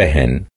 बहन